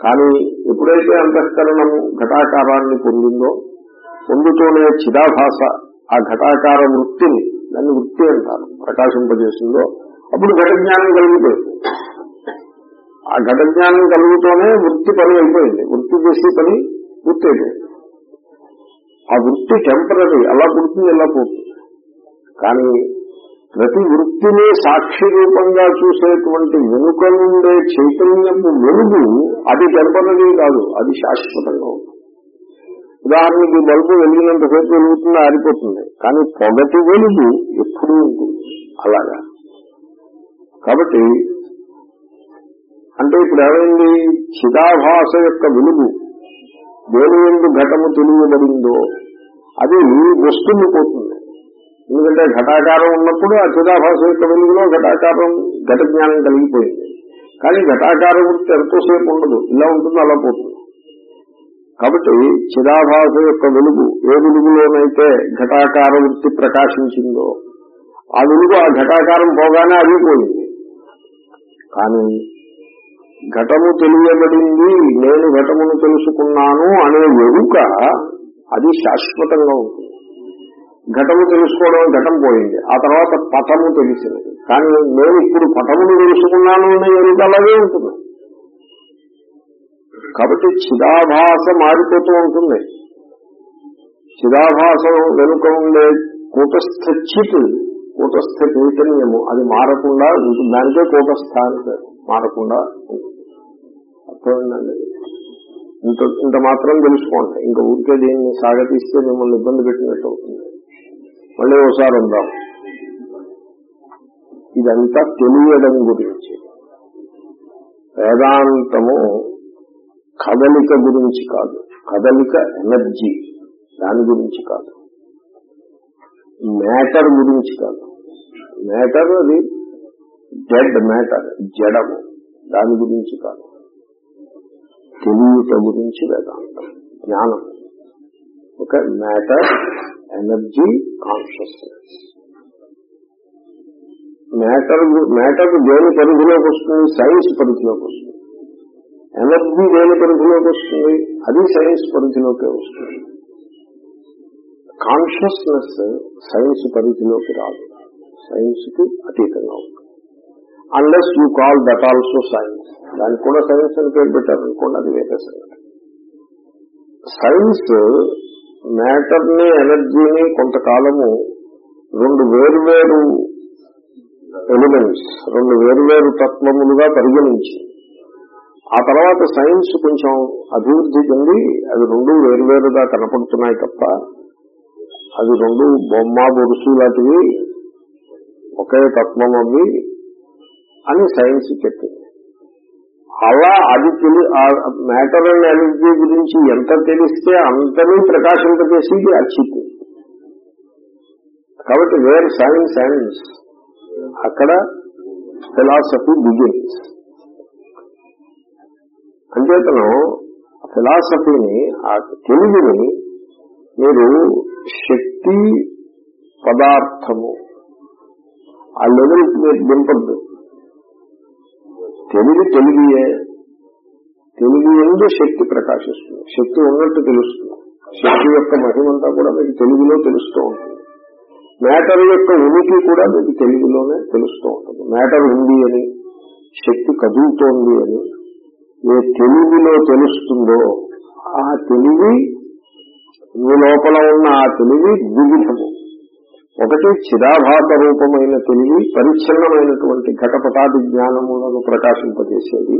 Speaker 1: కానీ ఎప్పుడైతే అంతఃకరణము ఘటాకారాన్ని పొందిందో పొందుతూనే చిరాభాష ఆ ఘటాకార వృత్తిని దాన్ని వృత్తి అంటారు ప్రకాశింపజేసిందో అప్పుడు ఘట జ్ఞానం కలిగిపోయింది. ఆ ఘట జ్ఞానం కలుగుతూనే వృత్తి పని అయిపోయింది. వృత్తి చేసే పని పూర్తి అయిపోయింది ఆ వృత్తి టెంపరీ అలా పుడుతుంది ఎలా పోతుంది. కానీ ప్రతి వృత్తిని సాక్షి రూపంగా చూసేటువంటి వెనుక నుండే చైతన్యపు వెలుగు అది టెంపరీ కాదు అది శాశ్వతంగా ఉంటుంది. ఉదాహరణకి బల్బు వెలిగినంతసేపు వెలుగుతుంది? ఆరిపోతుంది. కానీ పొగటి వెలుగు ఎప్పుడూ ఉంటుంది అలాగా. కాబట్టి అంటే ఇప్పుడు ఏమైంది? చిదాభాష యొక్క వెలుగు దేని ఎందు ఘటము తెలియబడిందో అది వస్తుంది పోతుంది. ఎందుకంటే ఘటాకారం ఉన్నప్పుడు ఆ చిదాభాష యొక్క వెలుగులో ఘటాకారం ఘట జ్ఞానం కలిగిపోయింది. కానీ ఘటాకార వృత్తి ఎంతోసేపు ఉండదు. ఇలా ఉంటుంది అలా పోతుంది. కాబట్టి చిరాభాష యొక్క వెలుగు ఏ వెలుగులోనైతే ఘటాకార వృత్తి ప్రకాశించిందో ఆ వెలుగు ఆ ఘటాకారం పోగానే అది పోయింది కానీ ఘటము తెలియబడింది నేను ఘటమును తెలుసుకున్నాను అనే ఎరుక అది శాశ్వతంగా ఉంటుంది. ఘటము తెలుసుకోవడం ఘటం పోయింది. ఆ తర్వాత పటము తెలిసినది కానీ నేను ఇప్పుడు పటమును తెలుసుకున్నాను అనే ఎరుక అలాగే ఉంటుంది. కాబట్టి చిదాభాష మారిపోతూ ఉంటుంది. చిదాభాసం వెనుక ఉండే కూటస్థ చిత్ కూటస్థ చైతన్యము అది మారకుండా ఉంటుంది. దానికే కూటస్థ అని మారకుండా ఉంటుంది. అర్థమైందండి? ఇంత ఇంత మాత్రం తెలుసుకోండి. ఇంకా ఊరికే దీన్ని సాగతీస్తే మిమ్మల్ని ఇబ్బంది పెట్టినట్టు అవుతుంది. మళ్ళీ ఒకసారి ఉందాం. ఇదంతా తెలియడం గురించి. వేదాంతము కదలిక గురించి కాదు. కదలిక ఎనర్జీ. దాని గురించి కాదు. మ్యాటర్ గురించి కాదు. మ్యాటర్ అది డెడ్ మ్యాటర్ జడము. దాని గురించి కాదు. తెలియట గురించి వేదాంతం. జ్ఞానం. ఒక matter energy consciousness. Matter matter దేని పరిధిలోకి వస్తుంది? సైన్స్ పరిధిలోకి వస్తుంది. ఎనర్జీ దేని పరిధిలోకి వస్తుంది. అది సైన్స్ పరిధిలోకే వస్తుంది. కాన్షియస్నెస్ సైన్స్ పరిధిలోకి రాదు. సైన్స్కి అతీతంగా ఉంటుంది. Unless you call that also science దానికి కూడా సైన్స్ అని పేరు పెట్టారనుకోండి అది వేరే సంగతి. సైన్స్ మ్యాటర్ని ఎనర్జీని కొంతకాలము రెండు వేరువేరు ఎలిమెంట్స్ రెండు వేరువేరు తత్వములుగా పరిగణించి ఆ తర్వాత సైన్స్ కొంచెం అభివృద్ధి చెంది అది రెండు వేరువేరుగా కనపడుతున్నాయి తప్ప అది రెండు బొమ్మ బొరుసు లాంటివి ఒకే తత్వం అవి అని సైన్స్ చెప్పింది. అలా అది తెలి మ్యాటర్ అండ్ ఎనర్జీ గురించి ఎంత తెలిస్తే అంతనీ ప్రకాశింపజేసేది అచ్చిత్ కాబట్టి వేర్ సైన్స్ సైన్స్ అక్కడ ఫిలాసఫీ బిగిన్స్. అంచేతను ఫిలాసఫీని ఆ తెలివిని మీరు శక్తి పదార్థము. ఆ లెవెల్కి మీరు దింపద్దు. తెలివి తెలివియే. తెలివి ఎందు శక్తి ప్రకాశిస్తుంది. శక్తి ఉన్నట్టు తెలుస్తుంది. శక్తి యొక్క మహిమంతా కూడా మీకు తెలుగులో తెలుస్తూ ఉంటుంది. మ్యాటర్ యొక్క ఉనికి కూడా మీకు తెలుగులోనే తెలుస్తూ ఉంటుంది. మ్యాటర్ ఉంది అని శక్తి కదులుతోంది అని ఏ తెలివిలో తెలుస్తుందో ఆ తెలివి మీ లోపల ఉన్న ఆ తెలివి ద్విధము ఒకటి చిరాభాత రూపమైన తెలివి పరిచ్ఛిన్నమైనటువంటి ఘటపటాది జ్ఞానములను ప్రకాశింపజేసేది.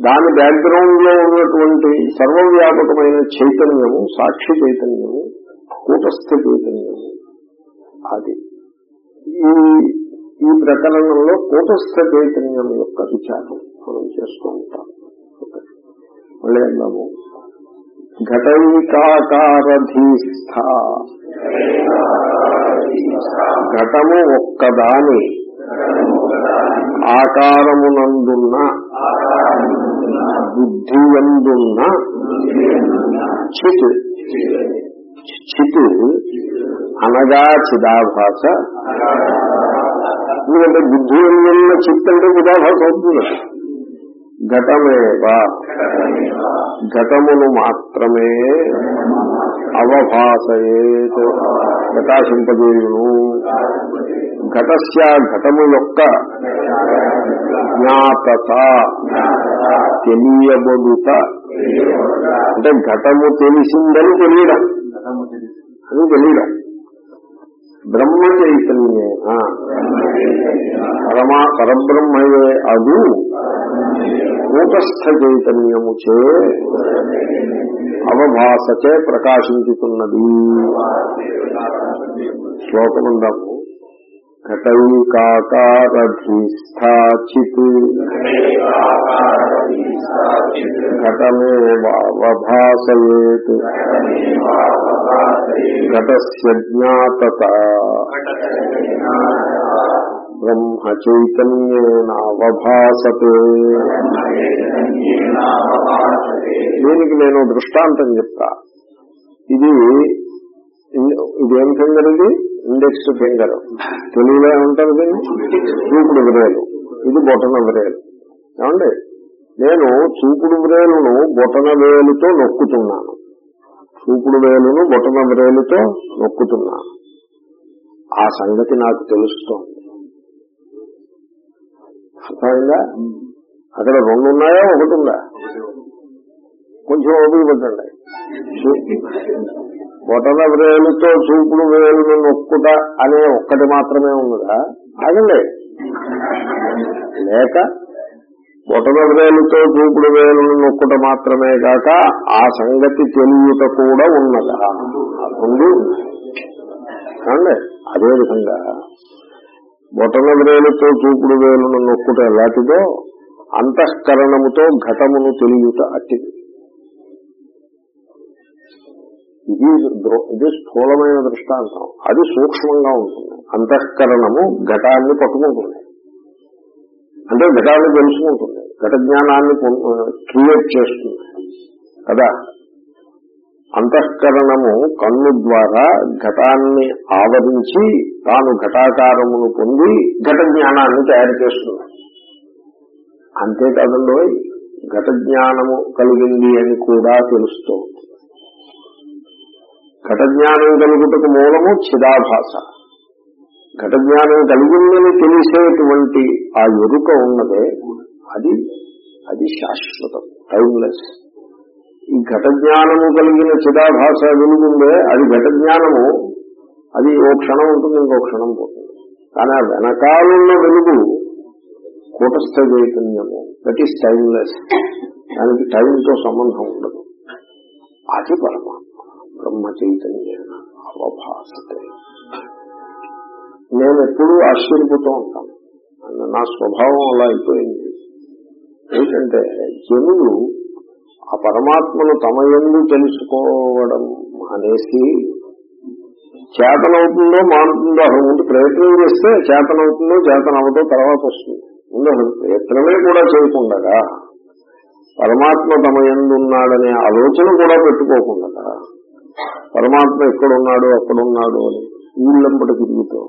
Speaker 1: దాని బ్యాక్గ్రౌండ్లో ఉన్నటువంటి సర్వవ్యాపకమైన చైతన్యము సాక్షి చైతన్యము కూటస్థ చైతన్యము. అది. ఈ ఈ ప్రకరణంలో కూటస్థ చైతన్యం యొక్క విచారం. మనం చేస్తూ ఉంటాం మళ్ళీ అన్నాము ఘటైకాకారధీస్థ. ఘటము ఒక్కదాని. ఆకారమునందున్న. బుద్ధి ఎందున్న చిత్. చిత్ అనగా చిదాభాష ఎందుకంటే బుద్ధి ఎందున్న చిత్ అంటే చిదాభాష అవుతుంది. ఘటమేవా. ఘటమును మాత్రమే అవభాసయేత్. ప్రకాశింపజేయును. ఘటస్య ఘటము యొక్క జ్ఞాతత తెలియబడుట. అంటే ఘటము తెలిసిందని తెలియడం. అని తెలియడం. బ్రహ్మ చైతన్యే పరమా పరబ్రహ్మయే అదు కూటస్థ చైతన్యము చే అవభాసచే ప్రకాశించుతున్నది. శ్లోకముందాము ఘటైకాకారధీస్థాచిత్ ఘటమేవావభాసయేత్ ఘటస్య జ్ఞాతత బ్రహ్మ చైతన్యేనావభాసతే దీనికి నేను దృష్టాంతం చెప్తా. ఇది ఇదేం ఫింగర్ ఇండెక్స్ ఫింగర్. తెలుగులో ఏమంటారు దీన్ని? చూపుడు బ్రేలు ఇది బొటన బ్రేలు ఏమండి? నేను చూపుడు బ్రేలును బొటన వేలుతో నొక్కుతున్నాను. చూపుడు వేలును బొటన బ్రేలుతో నొక్కుతున్నాను. ఆ సంగతి నాకు తెలుస్తోంది. అర్థమైందా? అక్కడ రెండు ఉన్నాయా? ఒకటి ఉందా? కొంచెం ఓపిక పెట్టండి. బొటన వేలుతో చూపుడు వేలును నొక్కుట అనే ఒక్కటి మాత్రమే ఉన్నదా? ఆగండి. లేక బొటన వేలుతో చూపుడు వేలును నొక్కుట మాత్రమే కాక ఆ సంగతి తెలియట కూడా ఉన్నదా? ఉంది అండి అదేవిధంగా బొటన వేలుతో చూపుడు వేలును నొక్కుట ఎలాంటిదో అంతఃకరణముతో ఘటమును తెలియట అట్టిది. ఇది దృ- ఇది స్థూలమైన దృష్టాంతం. అది సూక్ష్మంగా ఉంటుంది. అంతఃకరణము ఘటాన్ని పట్టుకుంటుంది. అంటే ఘటాన్ని తెలుసుకుంటుంది. ఘట జ్ఞానాన్ని క్రియేట్ చేస్తుంది. కదా? అంతఃకరణము కన్ను ద్వారా ఘటాన్ని ఆవరించి తాను ఘటాకారమును పొంది ఘట జ్ఞానాన్ని తయారు చేస్తుంది. అంతేకాదండో ఘట జ్ఞానము కలిగింది అని కూడా తెలుస్తూ ఘట జ్ఞానం కలుగుటకు మూలము చిదాభాష ఘట జ్ఞానం కలిగిందని తెలిసేటువంటి ఆ ఎరుక ఉన్నదే అది అది శాశ్వతం టైమ్లెస్ ఈ ఘట జ్ఞానము కలిగిన చిదాభాష వెలుగుందే అది ఘట జ్ఞానము అది ఓ క్షణం ఉంటుంది ఇంకో క్షణం పోతుంది. కానీ ఆ వెనకాలన్న వెలుగు కూటస్థ చైతన్యము దట్ ఈస్ టైమ్లెస్ దానికి టైంతో సంబంధం ఉండదు. అది పరమా బ్రహ్మ చైతన్య అవభాసతే. నేను ఎప్పుడూ ఆశ్చర్యపోతూ ఉంటాను నా స్వభావం అలా అయిపోయింది. ఏంటంటే జనులు ఆ పరమాత్మను తమ ఎందు తెలుసుకోవడం అనేసి చేతనవుతుందో మానుతుందో అసలు ముందు ప్రయత్నం చేస్తే చేతనవుతుందో చేతనవుతో తర్వాత వస్తుంది. ముందు అసలు ప్రయత్నమే కూడా చేయకుండా పరమాత్మ తమ ఎందు ఉన్నాడనే ఆలోచన కూడా పెట్టుకోకుండా పరమాత్మ ఎక్కడున్నాడు అక్కడున్నాడు అని ఊళ్ళంబడి తిరుగుతూ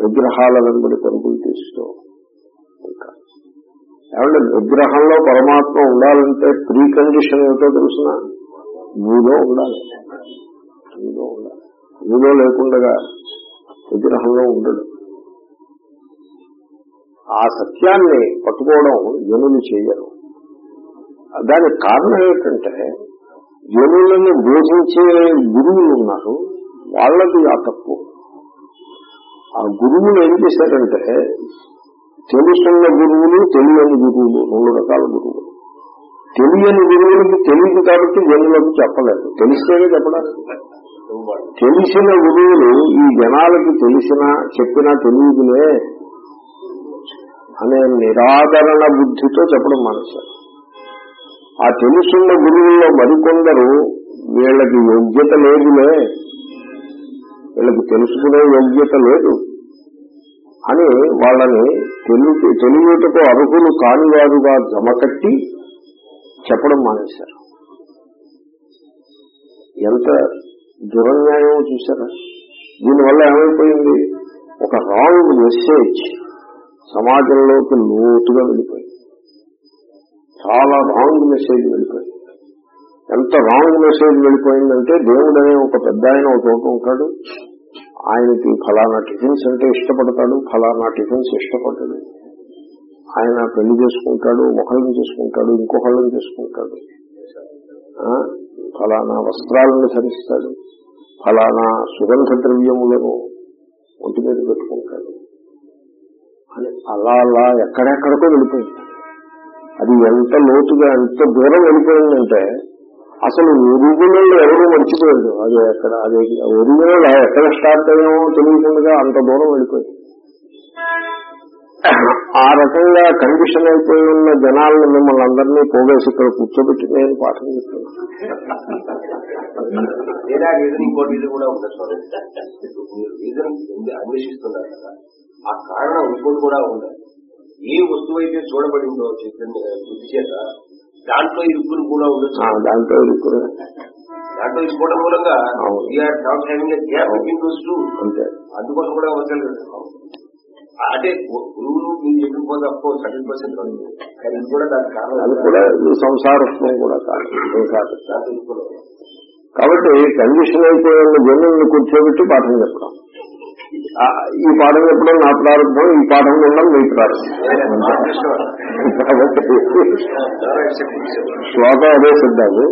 Speaker 1: విగ్రహాల వెంబడి పరుగులు తీస్తూ ఇంకా ఏమంటే విగ్రహంలో పరమాత్మ ఉండాలంటే ప్రీ కండిషన్ ఏమిటో తెలుసిన? నీలో ఉండాలి. నీలో ఉండాలి. నీలో లేకుండా విగ్రహంలో ఉండడు. ఆ సత్యాన్ని పట్టుకోవడం జనులు చేయరు. దానికి కారణం ఏంటంటే జనులను బోధించే గురువులు ఉన్నారు వాళ్ళది ఆ తప్పు. ఆ గురువులు ఏం చేశారంటే తెలుసున్న గురువులు తెలియని గురువులు రెండు రకాల గురువులు. తెలియని గురువులకి తెలియదు కాబట్టి జనులకు చెప్పలేదు. తెలిస్తేనే చెప్పడానికి. తెలిసిన గురువులు ఈ జనాలకి తెలిసినా చెప్పినా తెలియదులే అనే నిరాదరణ బుద్ధితో చెప్పడం మానేశారు. ఆ తెలుసున్న గురువుల్లో మరికొందరు వీళ్ళకి యోగ్యత లేదులే. వీళ్ళకి తెలుసుకునే యోగ్యత లేదు. అని వాళ్ళని తెలుగు తెలియటకు అర్హులు కానివారుగా జమకట్టి చెప్పడం మానేశారు. ఎంత దురన్యాయం చూసారా దీనివల్ల ఏమైపోయింది? ఒక రాంగ్ మెసేజ్ సమాజంలోకి లోతుగా వెళ్ళిపోయింది. చాలా రాంగ్ మెసేజ్ వెళ్ళిపోయింది. ఎంత రాంగ్ మెసేజ్ వెళ్ళిపోయిందంటే దేవుడు అనే ఒక పెద్ద ఆయన ఒక చోట ఉంటాడు. ఆయనకి ఫలానా టిఫిన్స్ అంటే ఇష్టపడతాడు ఫలానా టిఫిన్స్ ఇష్టపడ్డాడు ఆయన పెళ్ళి చేసుకుంటాడు ఒకళ్ళని చేసుకుంటాడు ఇంకొకళ్ళని చేసుకుంటాడు. ఫలానా వస్త్రాలను ధరిస్తాడు ఫలానా సుగంధ ద్రవ్యములను ఒంటి మీద పెట్టుకుంటాడు. అని అలా అలా ఎక్కడెక్కడికో వెళ్ళిపోయింది. అది ఎంత లోతుగా ఎంత దూరం వెళ్ళిపోయిందంటే అసలు ఒరిజినల్ ఎవరు మర్చిపోయాడు అది ఎక్కడ అది ఒరిజినల్ ఎక్కడ స్టార్ట్ అయ్యామో తెలియకుండా అంత దూరం వెళ్ళిపోయింది ఆ రకంగా కండిషన్ అయిపోయి ఉన్న జనాలను మిమ్మల్ని అందరినీ పోగేసి ఇక్కడ కూర్చోబెట్టి నేను పాఠం చెప్తున్నాను.
Speaker 2: అన్వేషిస్తున్నారు కదా. ఆ కారణం ఇంకోటి కూడా ఉండాలి. ఏ వస్తువు అయితే చూడబడిందో చెప్పిన బుద్ధి చేత దాంట్లో ఇరుక్కుని కూడా ఉండొచ్చు.
Speaker 1: దాంట్లో ఇరుక్కునే
Speaker 2: దాంట్లో ఇరుకోవడం మూలంగా
Speaker 1: అవును.
Speaker 2: We're not having gap between those two
Speaker 1: అంతే.
Speaker 2: అందుకోసం కూడా అంటే గు- గురువులు మీరు చెప్పిన పోతే అఫ్కోర్స్ హండ్రెడ్ పర్సెంట్ కానీ ఇది కూడా దానికి
Speaker 1: అది
Speaker 2: కారణం
Speaker 1: కూడా ఈ సంసారత్వం కూడా
Speaker 2: ఇరుక్కోవడం.
Speaker 1: కాబట్టి కండిషన్ అయిపోయి ఉన్న జనుల్ని కూర్చోబెట్టి పాఠం చెప్పడం ఆ, ఈ పాఠం చెప్పడం నా ప్రారంభం ఈ పాఠం ఉండడం మీ ప్రారంభం. శ్లోకం అదే సిద్ధాలు